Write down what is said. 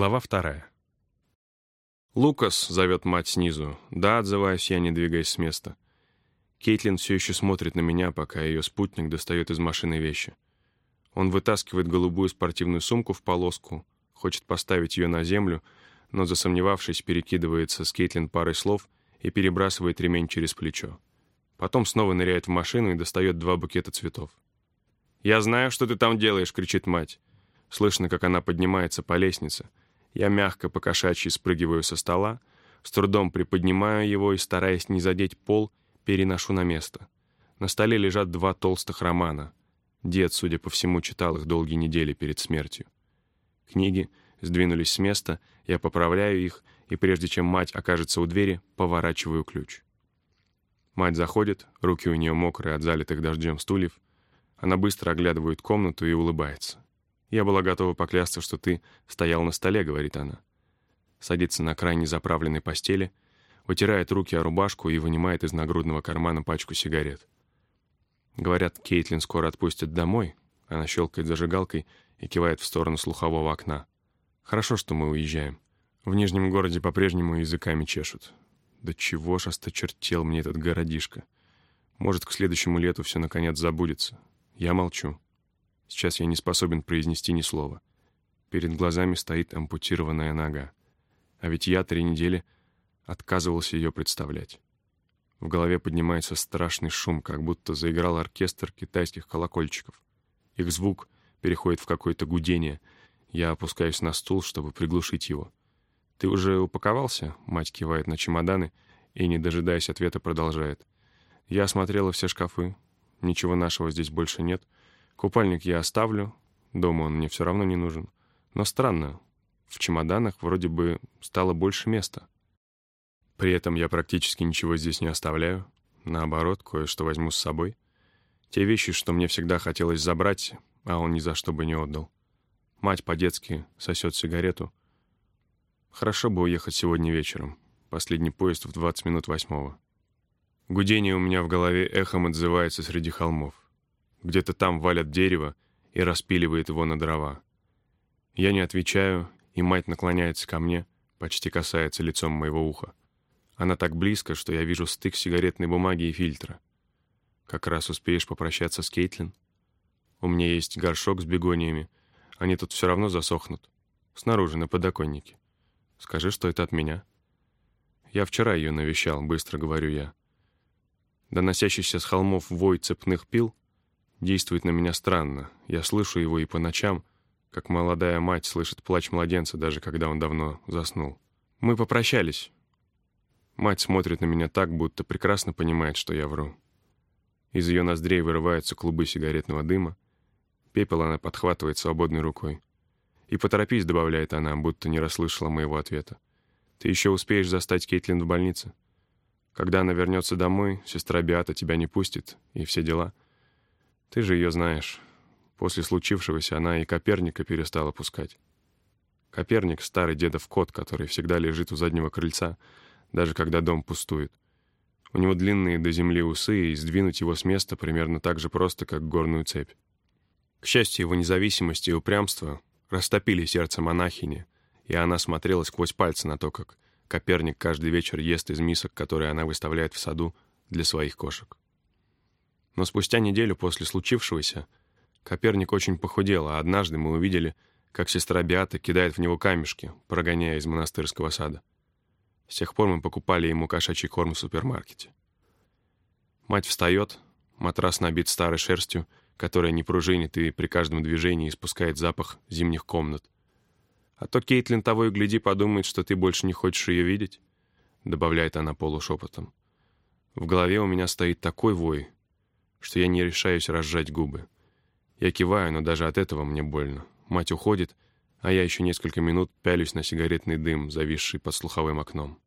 Глава вторая. «Лукас!» — зовет мать снизу. «Да», — отзываюсь я, не двигаясь с места. Кейтлин все еще смотрит на меня, пока ее спутник достает из машины вещи. Он вытаскивает голубую спортивную сумку в полоску, хочет поставить ее на землю, но, засомневавшись, перекидывается с Кейтлин парой слов и перебрасывает ремень через плечо. Потом снова ныряет в машину и достает два букета цветов. «Я знаю, что ты там делаешь!» — кричит мать. Слышно, как она поднимается по лестнице — я мягко покошачьи спрыгиваю со стола, с трудом приподнимаю его и, стараясь не задеть пол, переношу на место. На столе лежат два толстых романа. Дед, судя по всему, читал их долгие недели перед смертью. Книги сдвинулись с места, я поправляю их, и прежде чем мать окажется у двери, поворачиваю ключ. Мать заходит, руки у нее мокрые от залитых дождем стульев. Она быстро оглядывает комнату и улыбается. «Я была готова поклясться, что ты стоял на столе», — говорит она. Садится на крайне заправленной постели, вытирает руки о рубашку и вынимает из нагрудного кармана пачку сигарет. Говорят, Кейтлин скоро отпустят домой. Она щелкает зажигалкой и кивает в сторону слухового окна. Хорошо, что мы уезжаем. В Нижнем городе по-прежнему языками чешут. Да чего ж осточертел мне этот городишко. Может, к следующему лету все наконец забудется. Я молчу. Сейчас я не способен произнести ни слова. Перед глазами стоит ампутированная нога. А ведь я три недели отказывался ее представлять. В голове поднимается страшный шум, как будто заиграл оркестр китайских колокольчиков. Их звук переходит в какое-то гудение. Я опускаюсь на стул, чтобы приглушить его. «Ты уже упаковался?» — мать кивает на чемоданы и, не дожидаясь ответа, продолжает. «Я осмотрела все шкафы. Ничего нашего здесь больше нет». Купальник я оставлю, дома он мне все равно не нужен. Но странно, в чемоданах вроде бы стало больше места. При этом я практически ничего здесь не оставляю. Наоборот, кое-что возьму с собой. Те вещи, что мне всегда хотелось забрать, а он ни за что бы не отдал. Мать по-детски сосет сигарету. Хорошо бы уехать сегодня вечером. Последний поезд в 20 минут восьмого. Гудение у меня в голове эхом отзывается среди холмов. Где-то там валят дерево и распиливает его на дрова. Я не отвечаю, и мать наклоняется ко мне, почти касается лицом моего уха. Она так близко, что я вижу стык сигаретной бумаги и фильтра. Как раз успеешь попрощаться с Кейтлин? У меня есть горшок с бегониями. Они тут все равно засохнут. Снаружи, на подоконнике. Скажи, что это от меня. Я вчера ее навещал, быстро говорю я. Доносящийся с холмов вой цепных пил действует на меня странно. Я слышу его и по ночам, как молодая мать слышит плач младенца, даже когда он давно заснул. Мы попрощались. Мать смотрит на меня так, будто прекрасно понимает, что я вру. Из ее ноздрей вырываются клубы сигаретного дыма. Пепел она подхватывает свободной рукой. «И поторопись», — добавляет она, будто не расслышала моего ответа. «Ты еще успеешь застать Кейтлин в больнице. Когда она вернется домой, сестра Биата тебя не пустит, и все дела». Ты же ее знаешь. После случившегося она и Коперника перестала пускать. Коперник — старый дедов кот, который всегда лежит у заднего крыльца, даже когда дом пустует. У него длинные до земли усы, и сдвинуть его с места примерно так же просто, как горную цепь. К счастью, его независимость и упрямство растопили сердце монахини, и она смотрела сквозь пальцы на то, как Коперник каждый вечер ест из мисок, которые она выставляет в саду для своих кошек. Но спустя неделю после случившегося Коперник очень похудел, а однажды мы увидели, как сестра Биата кидает в него камешки, прогоняя из монастырского сада. С тех пор мы покупали ему кошачий корм в супермаркете. Мать встает, матрас набит старой шерстью, которая не пружинит и при каждом движении испускает запах зимних комнат. «А то Кейтлин того и гляди подумает, что ты больше не хочешь ее видеть», добавляет она полушепотом. В голове у меня стоит такой вой, что я не решаюсь разжать губы. Я киваю, но даже от этого мне больно. Мать уходит, а я еще несколько минут пялюсь на сигаретный дым, зависший под слуховым окном.